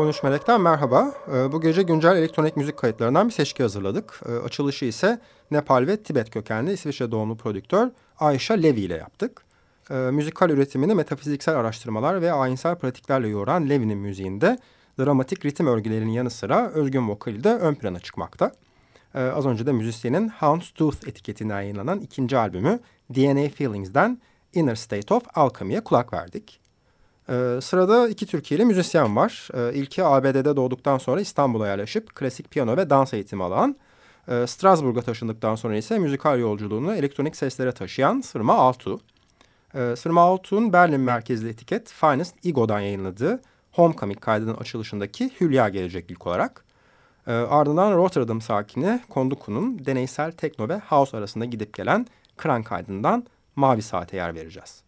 13 Melek'ten merhaba. Ee, bu gece güncel elektronik müzik kayıtlarından bir seçki hazırladık. Ee, açılışı ise Nepal ve Tibet kökenli İsviçre doğumlu prodüktör Ayşe Levi ile yaptık. Ee, müzikal üretimini metafiziksel araştırmalar ve ayinsel pratiklerle yoğuran Levi'nin müziğinde dramatik ritim örgülerinin yanı sıra özgün vokali de ön plana çıkmakta. Az önce de müzisyenin Houndstooth etiketinden yayınlanan ikinci albümü DNA Feelings'den Inner State of Alchemy'ye kulak verdik. Ee, sırada iki Türkiye'li müzisyen var. Ee, ilki ABD'de doğduktan sonra İstanbul'a yerleşip klasik piyano ve dans eğitimi alan, e, Strasbourg'a taşındıktan sonra ise müzikal yolculuğunu elektronik seslere taşıyan Sırma Altu. Ee, Sırma Altu'nun Berlin merkezli etiket Finest Ego'dan yayınladığı Homecoming kaydının açılışındaki Hülya gelecek ilk olarak. Ee, ardından Rotterdam sakini Konduku'nun deneysel tekno ve house arasında gidip gelen Kran kaydından Mavi Saat'e yer vereceğiz.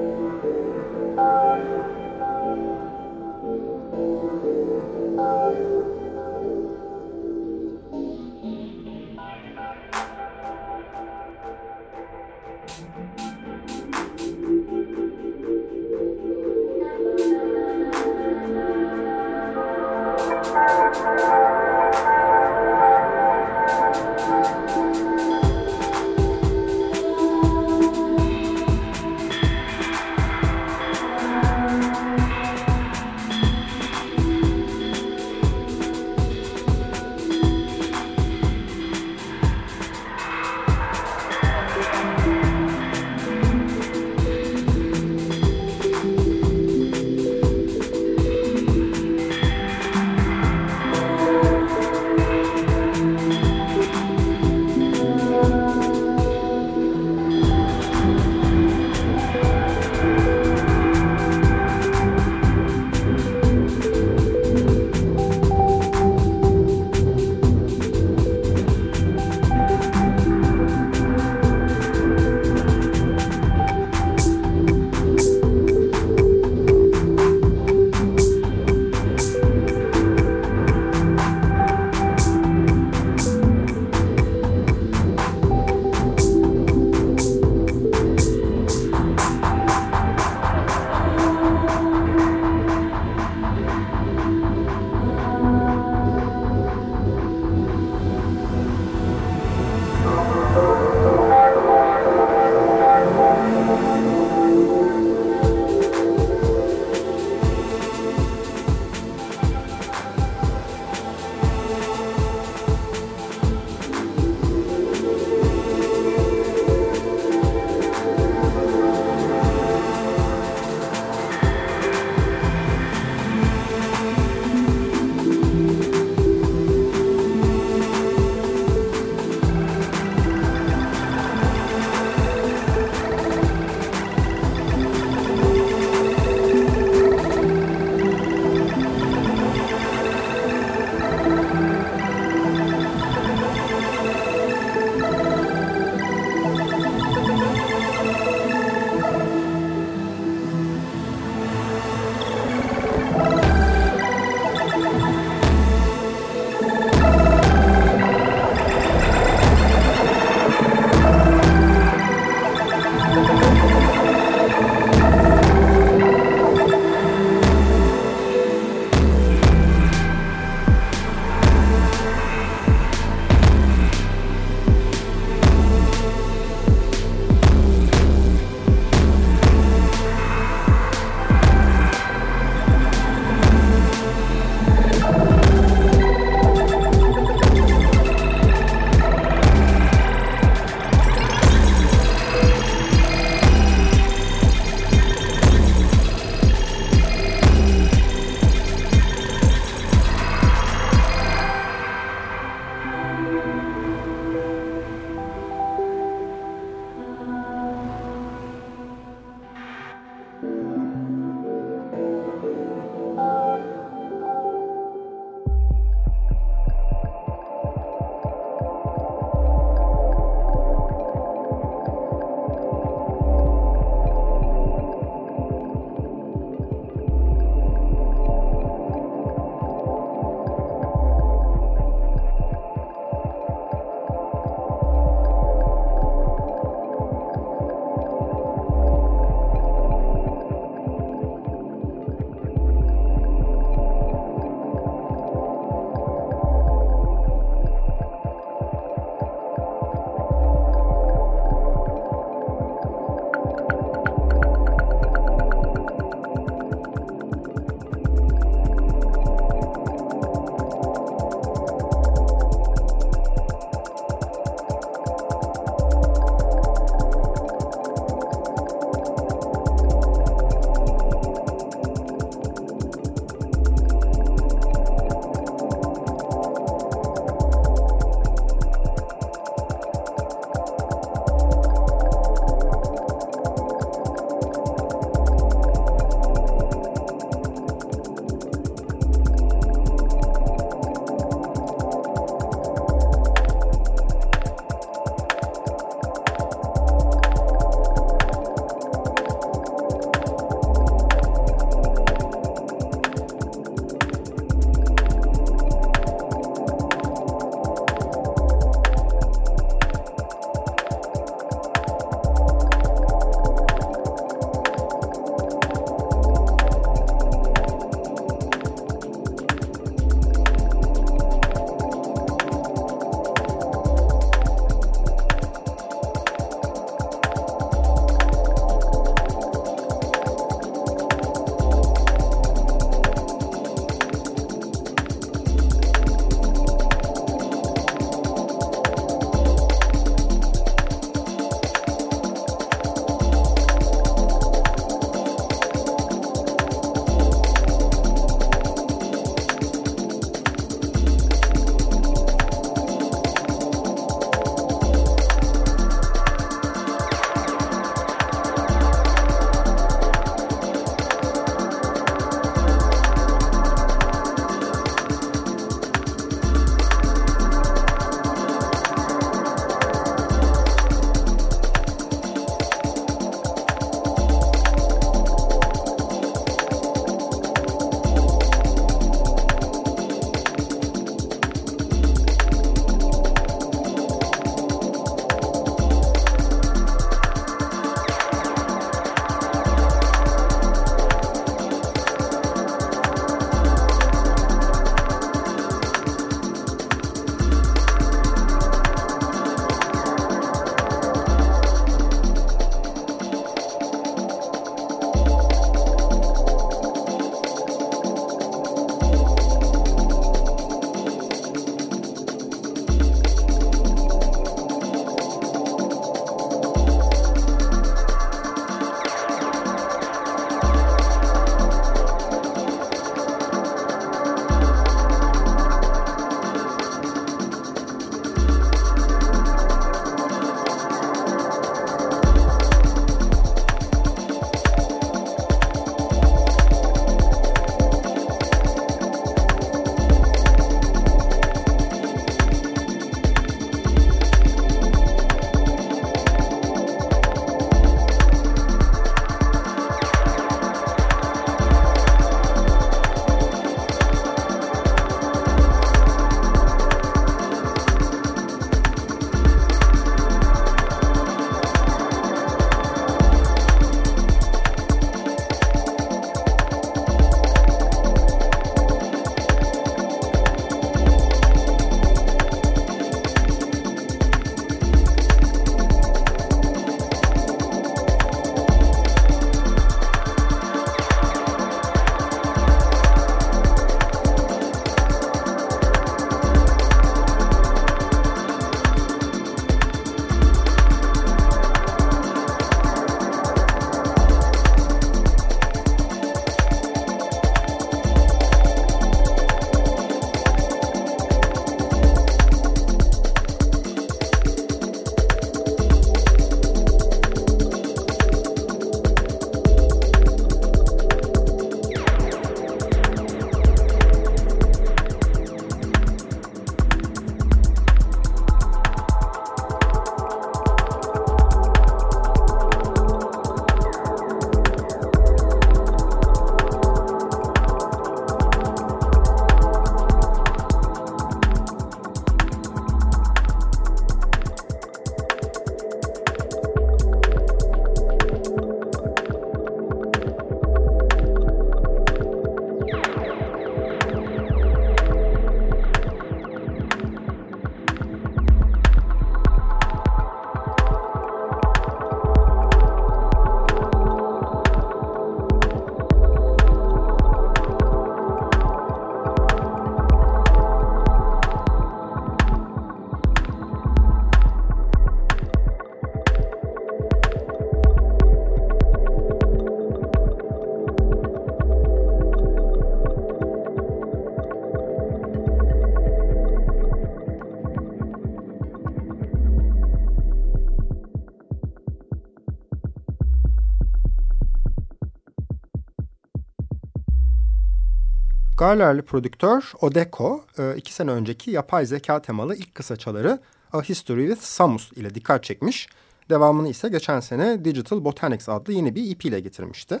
Garler'li prodüktör Odeko e, iki sene önceki yapay zeka temalı ilk kısaçaları A History with Samus ile dikkat çekmiş. Devamını ise geçen sene Digital Botanics adlı yeni bir EP ile getirmişti.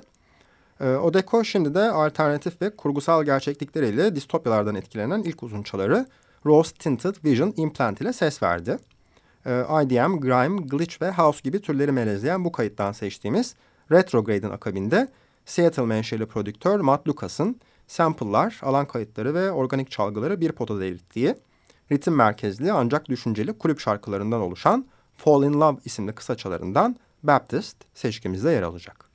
E, Odeko şimdi de alternatif ve kurgusal gerçeklikleriyle distopyalardan etkilenen ilk uzunçaları Rose Tinted Vision Implant ile ses verdi. E, IDM, Grime, Glitch ve House gibi türleri melezleyen bu kayıttan seçtiğimiz Retrograde'in akabinde Seattle menşeli prodüktör Matt Lucas'ın sample'lar, alan kayıtları ve organik çalgıları bir potada erittiği, ritim merkezli ancak düşünceli kulüp şarkılarından oluşan Fall in Love isimli kısaçalarından Baptist seçkimizde yer alacak.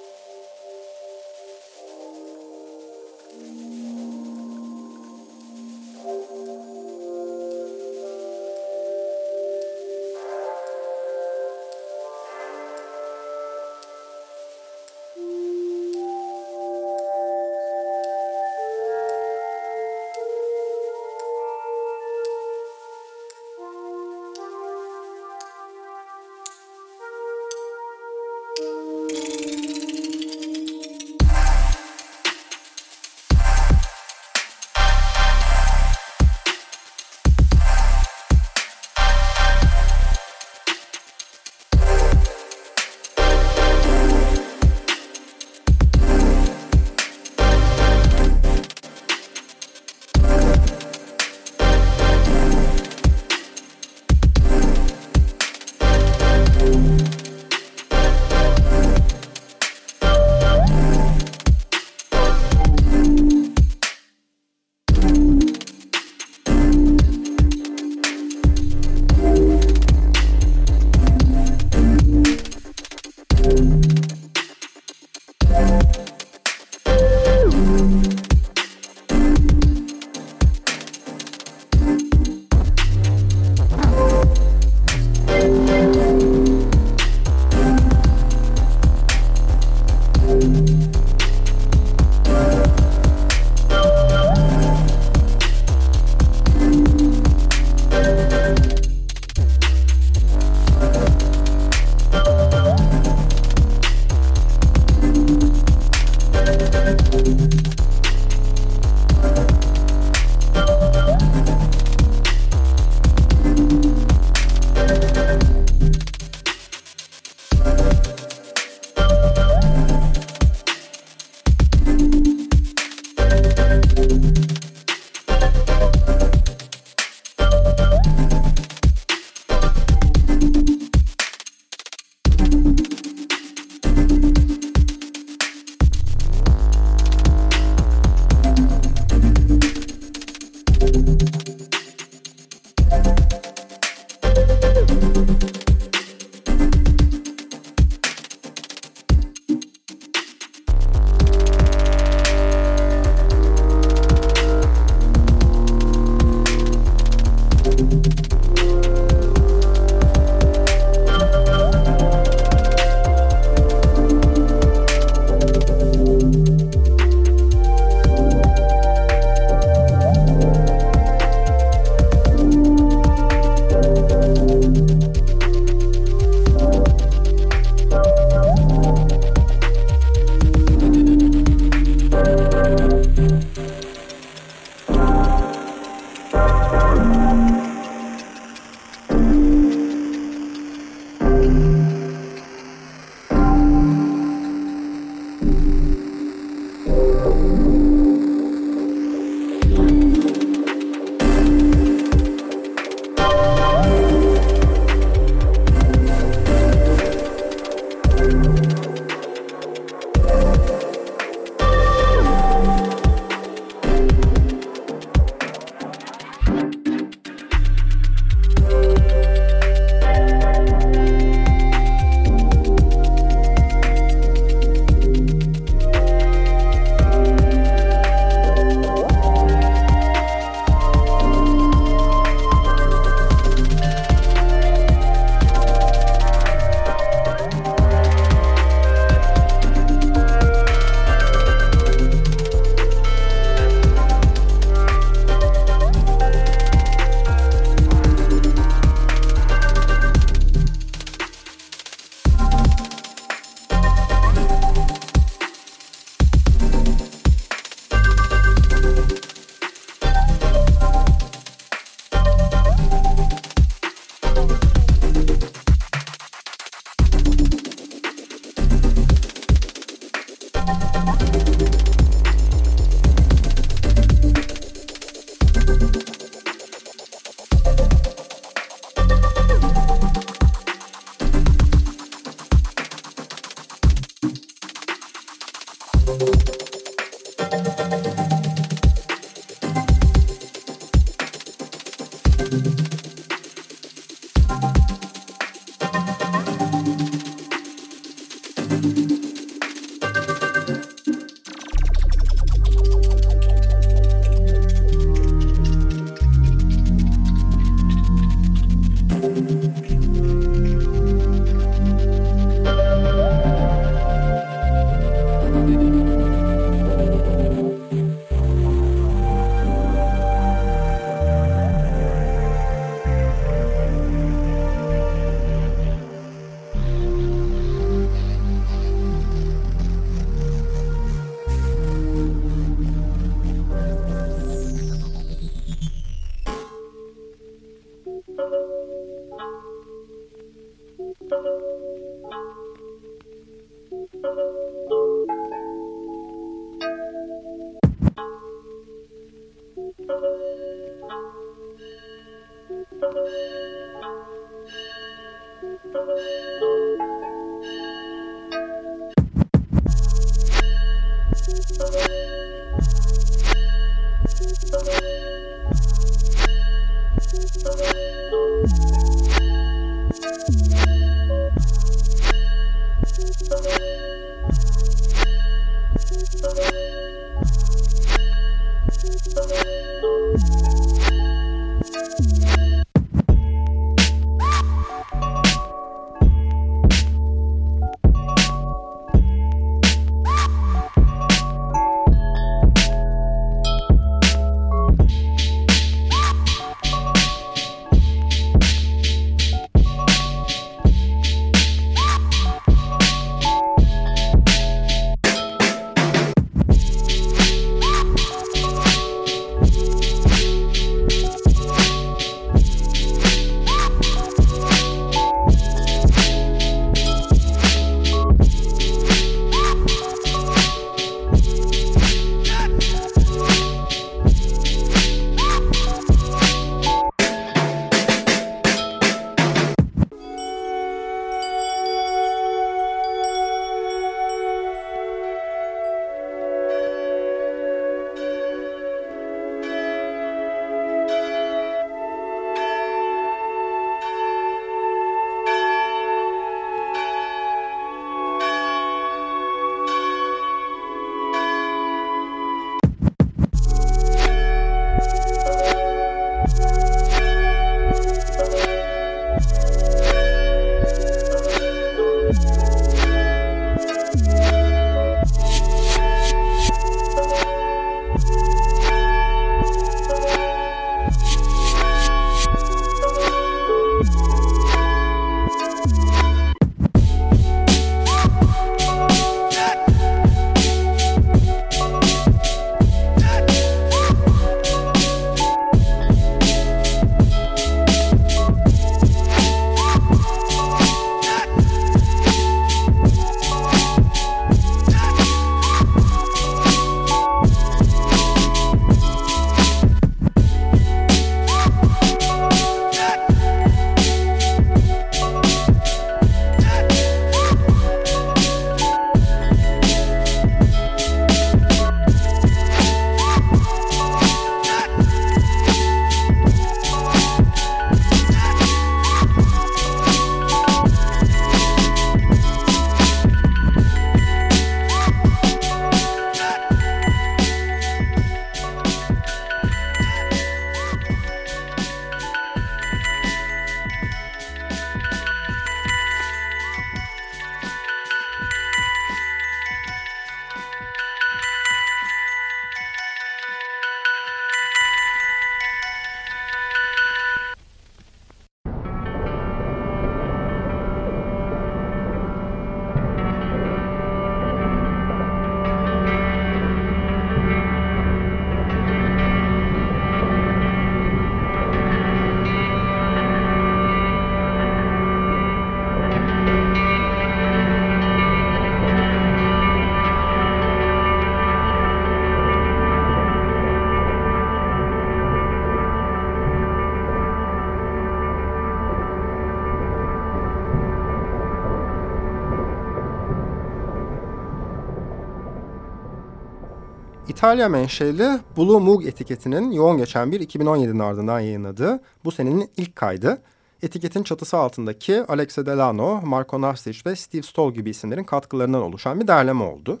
İtalya menşeli Blue Moog etiketinin yoğun geçen bir 2017'nin ardından yayınladığı bu senenin ilk kaydı. Etiketin çatısı altındaki Alexa Delano, Marco Nastic ve Steve Stoll gibi isimlerin katkılarından oluşan bir derleme oldu.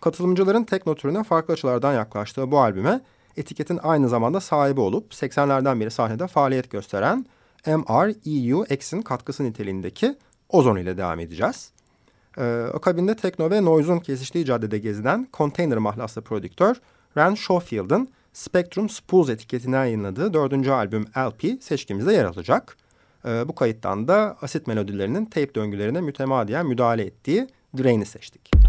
Katılımcıların tekno türüne farklı açılardan yaklaştığı bu albüme etiketin aynı zamanda sahibi olup 80'lerden beri sahnede faaliyet gösteren MREUX'in katkısı niteliğindeki Ozon ile devam edeceğiz. Ee, akabinde tekno ve noise'un kesiştiği caddede gezinen Container mahlaslı prodüktör Ren Schofield'ın Spectrum Spools etiketinden yayınladığı dördüncü albüm LP seçkimizde yer alacak. Ee, bu kayıttan da asit melodilerinin tape döngülerine mütemadiyen müdahale ettiği Drain'i seçtik.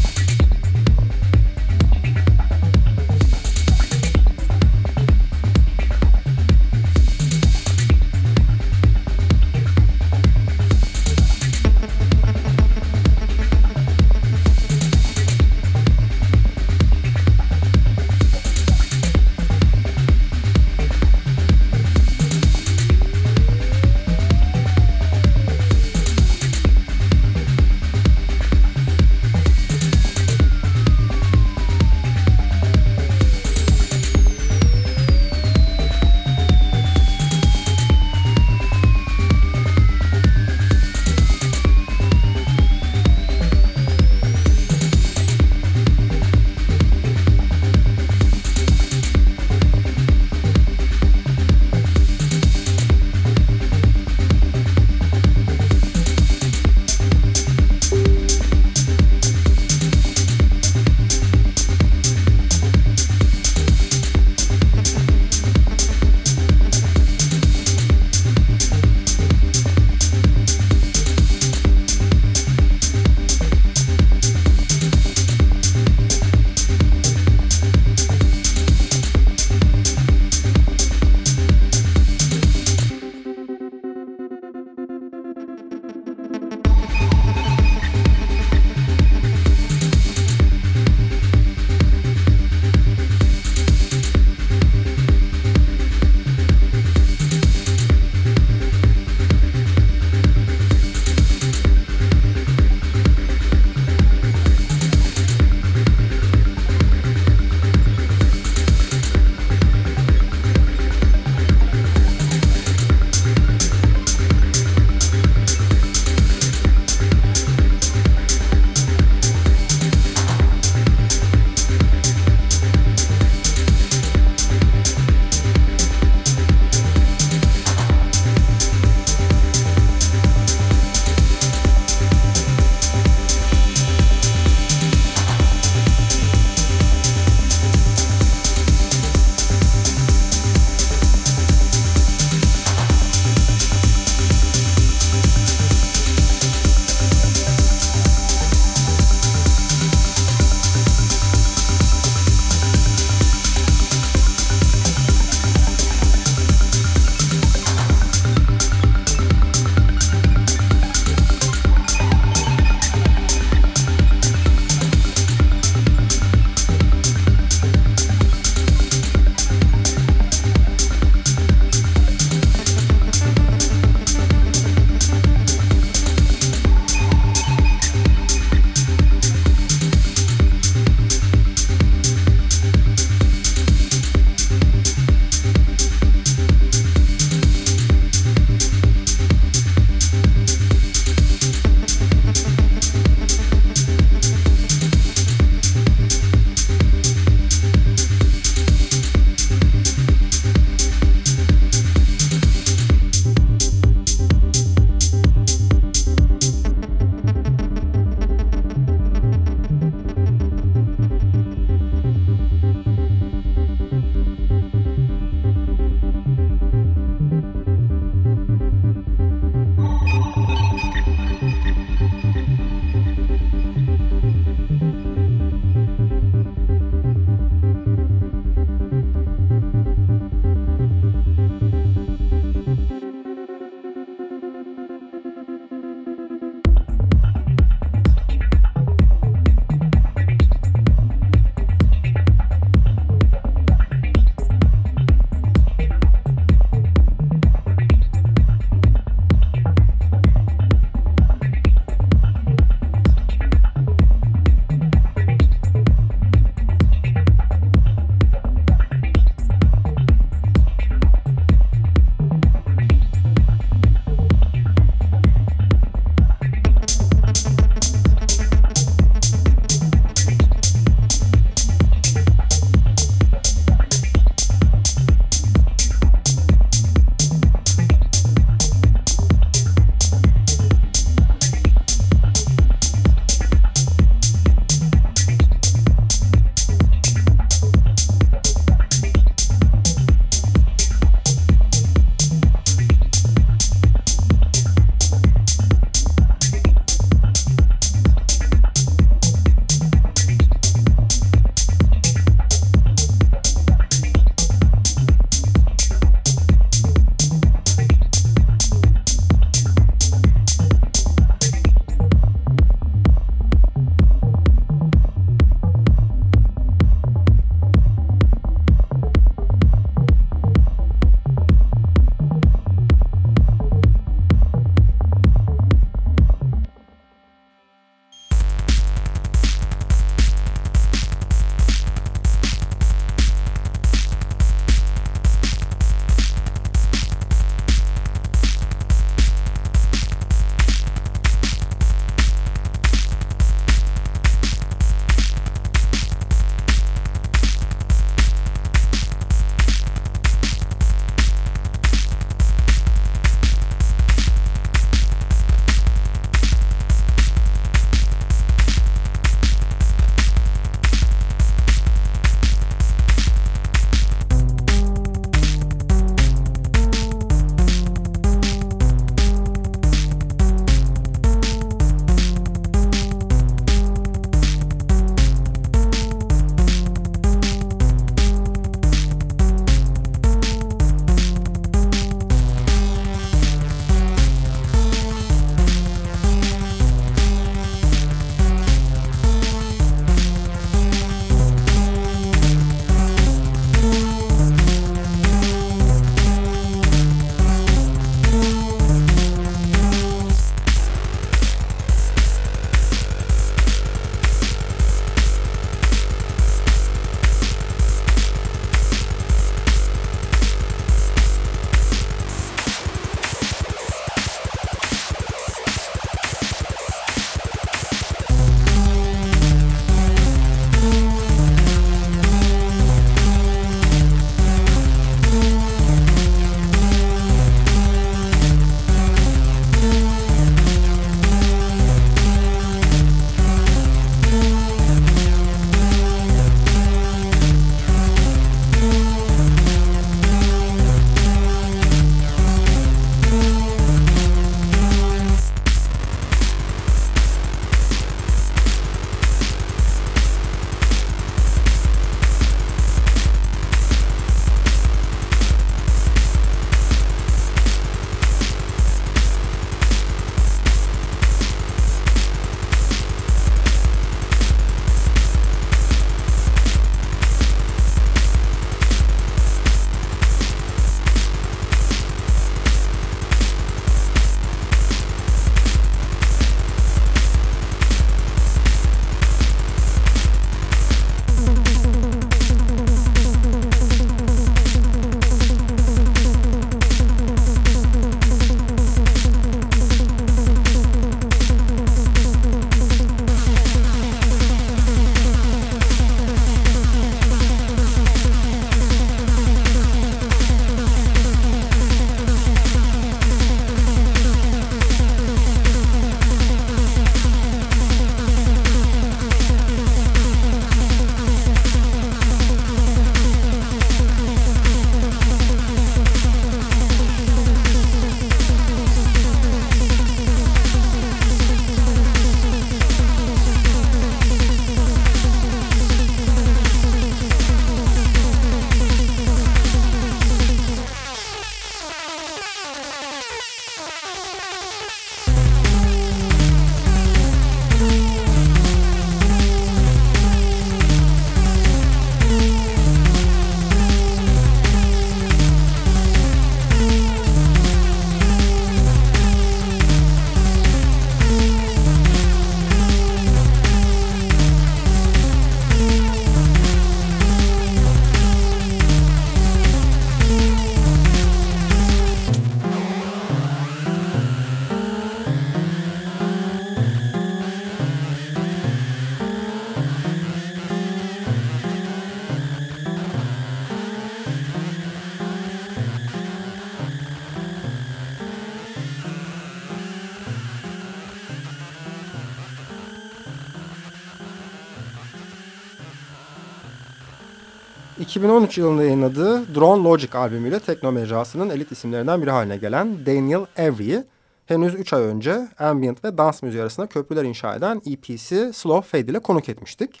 2013 yılında yayınladığı Drone Logic albümüyle tekno mecrasının elit isimlerinden biri haline gelen Daniel Avery'i henüz 3 ay önce ambient ve dans müziği arasında köprüler inşa eden EP'si Slow Fade ile konuk etmiştik.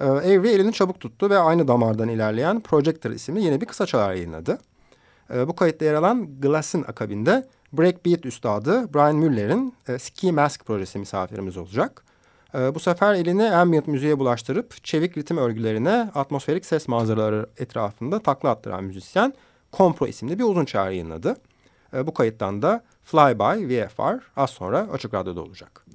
Ee, Avery elini çabuk tuttu ve aynı damardan ilerleyen Projector isimli yeni bir kısa çalar yayınladı. Ee, bu kayıtta yer alan Glass'ın akabinde Breakbeat üstadı Brian Müller'in e, Ski Mask projesi misafirimiz olacak. Ee, bu sefer elini ambient müziğe bulaştırıp çevik ritim örgülerine atmosferik ses manzaraları etrafında takla attıran müzisyen Kompro isimli bir uzun çağrı yayınladı. Ee, bu kayıttan da Flyby VFR az sonra Açık Radyo'da olacak.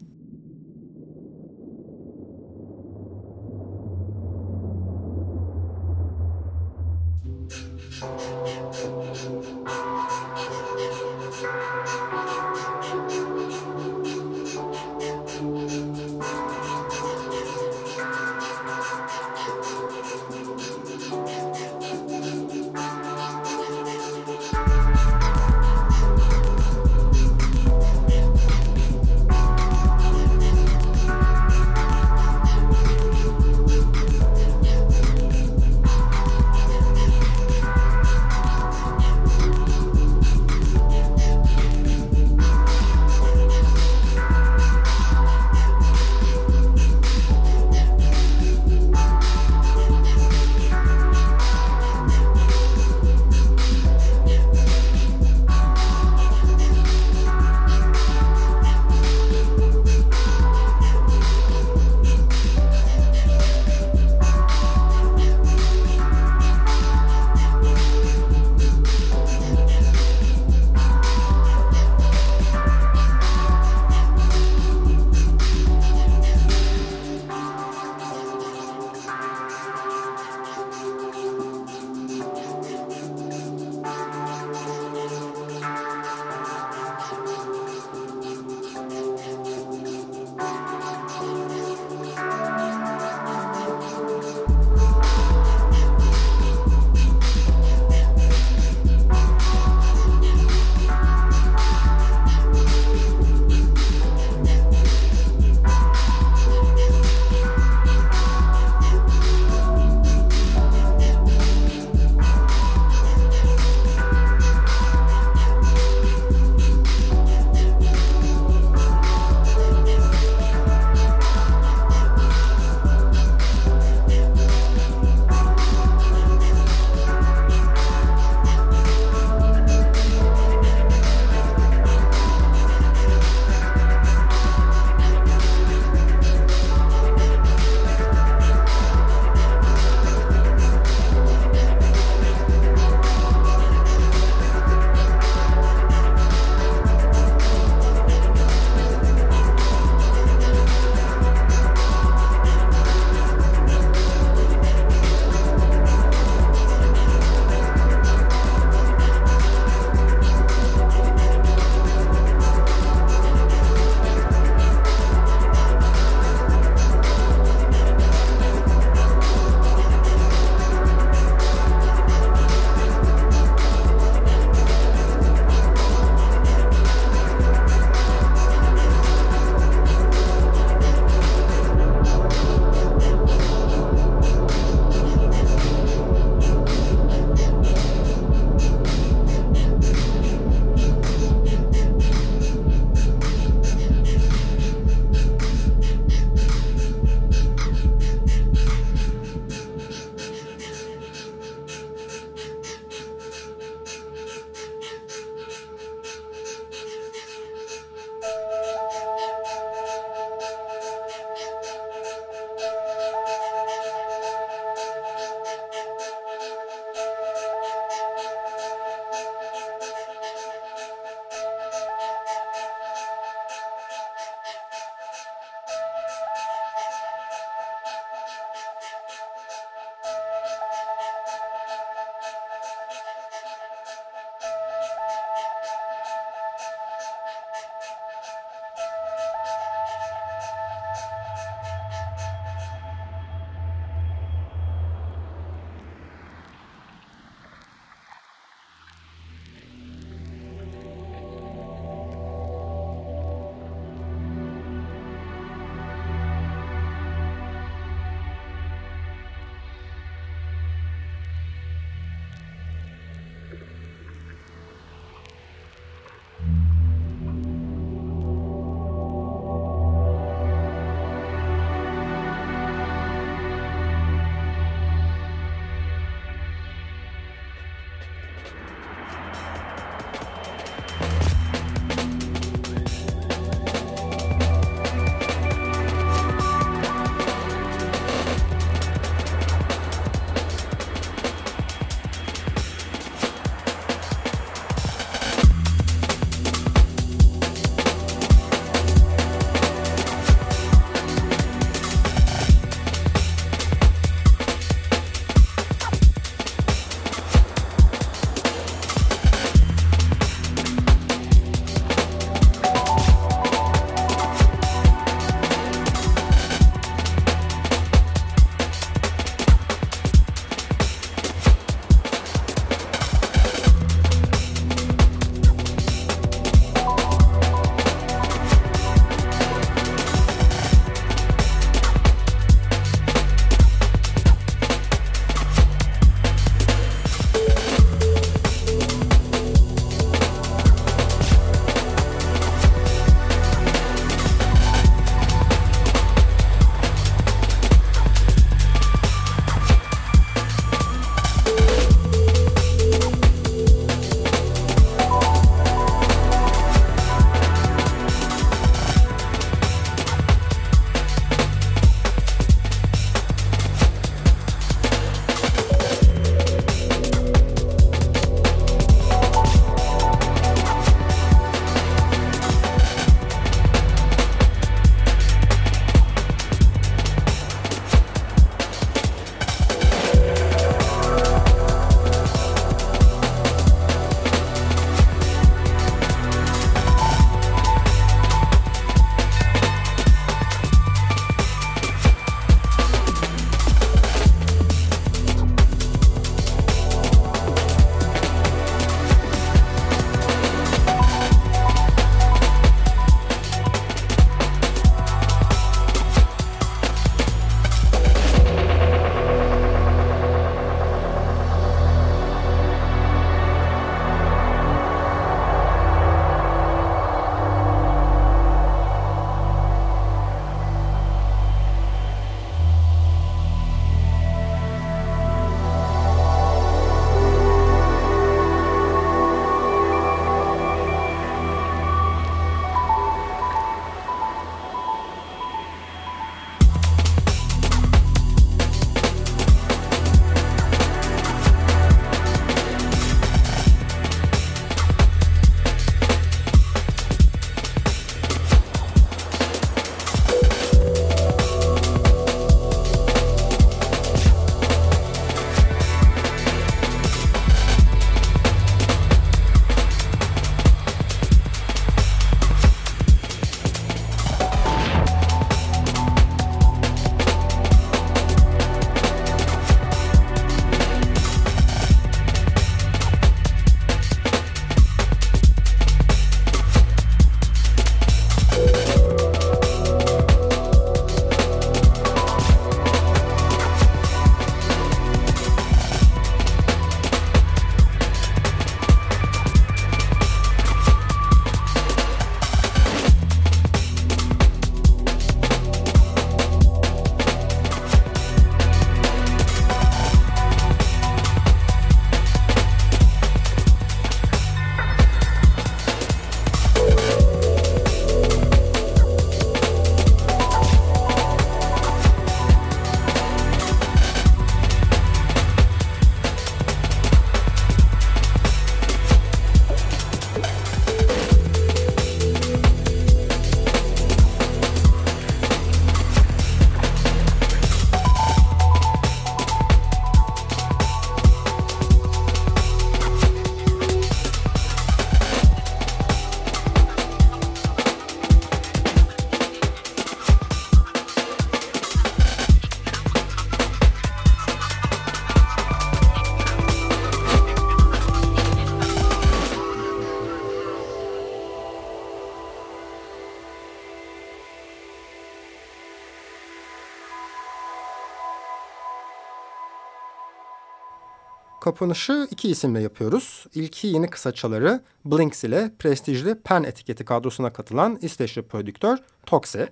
Kapanışı iki isimle yapıyoruz. İlki yeni kısaçaları Blinks ile prestijli Pen etiketi kadrosuna katılan İsveçli prodüktör Toxe.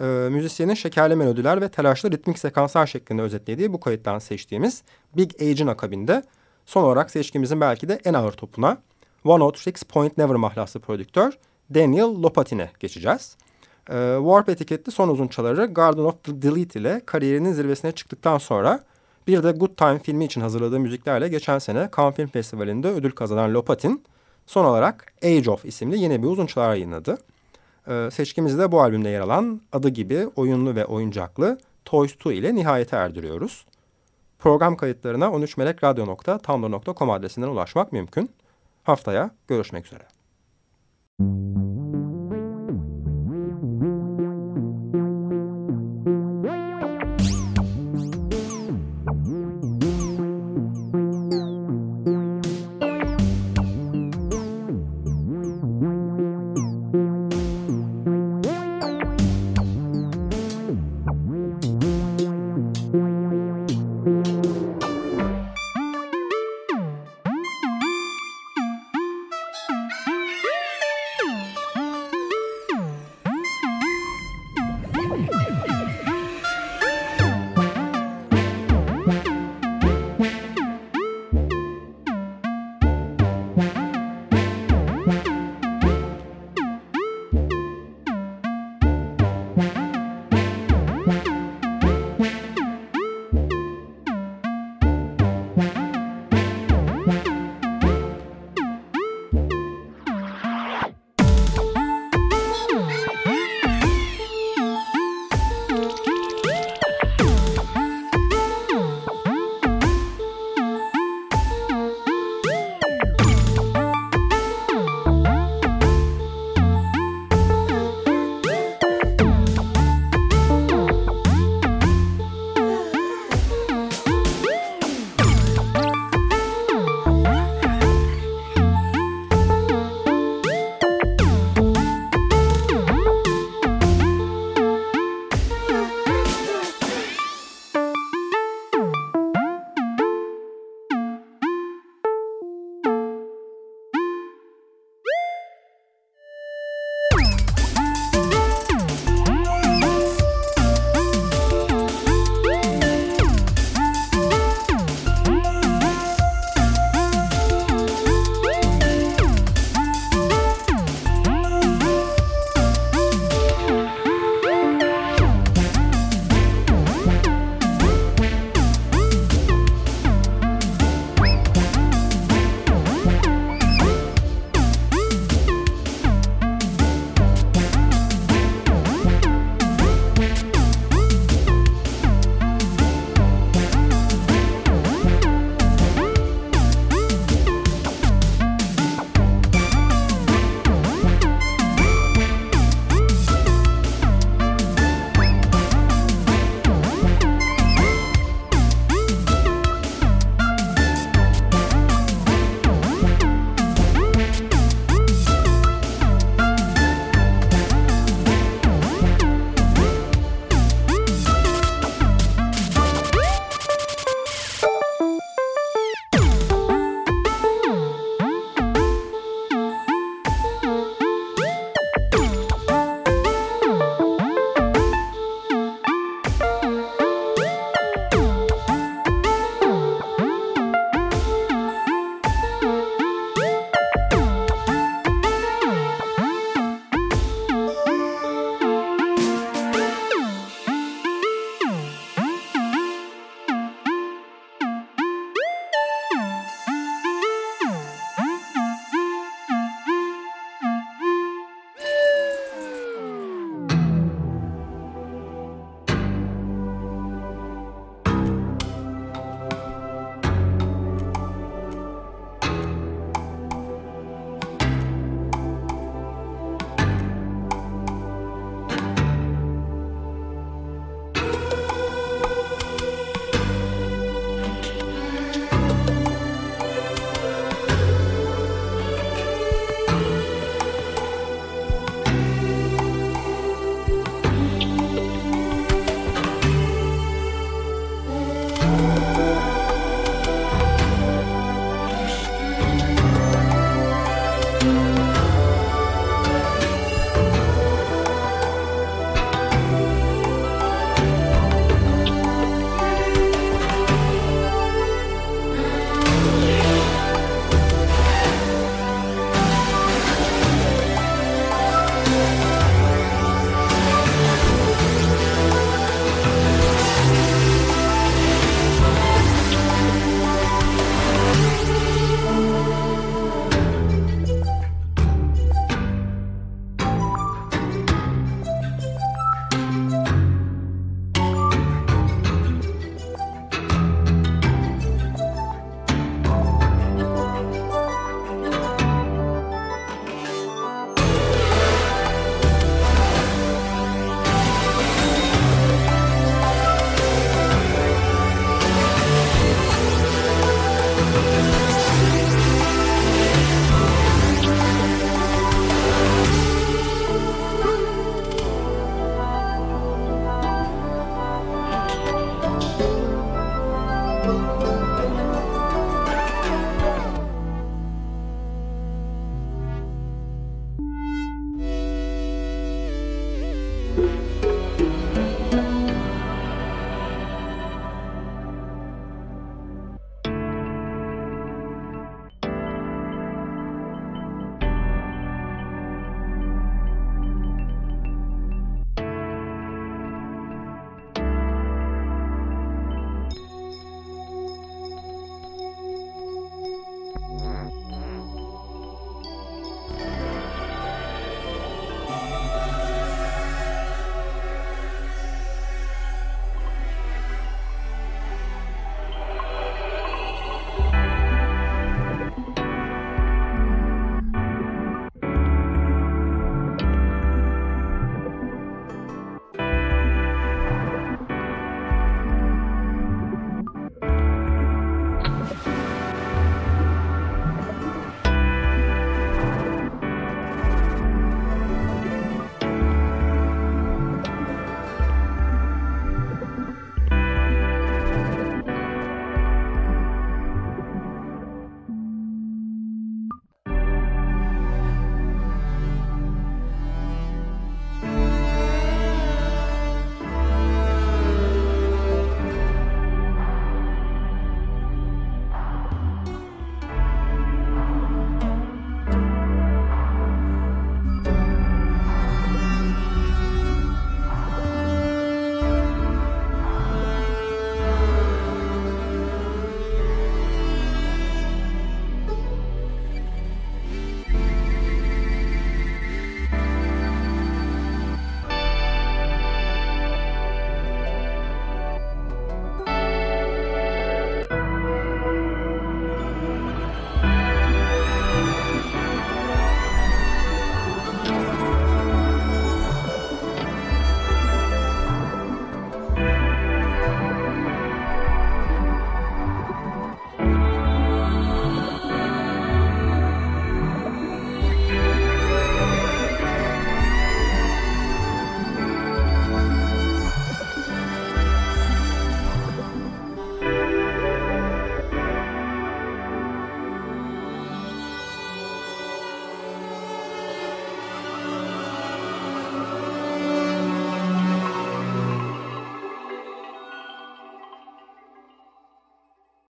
Ee, müzisyenin şekerli melodiler ve telaşlı ritmik sekanslar şeklinde özetlediği bu kayıttan seçtiğimiz Big Age'in akabinde son olarak seçkimizin belki de en ağır topuna One Six Point Never mahlaslı prodüktör Daniel Lopatin'e geçeceğiz. Ee, Warp etiketli son uzunçaları Garden of the Delete ile kariyerinin zirvesine çıktıktan sonra bir de Good Time filmi için hazırladığı müziklerle geçen sene Cannes Film Festivali'nde ödül kazanan Lopatin son olarak Age of isimli yeni bir uzunçalar yayınladı. Ee, seçkimizi bu albümde yer alan adı gibi oyunlu ve oyuncaklı Toys 2 ile nihayete erdiriyoruz. Program kayıtlarına 13melekradyo.tumblr.com adresinden ulaşmak mümkün. Haftaya görüşmek üzere. Bye.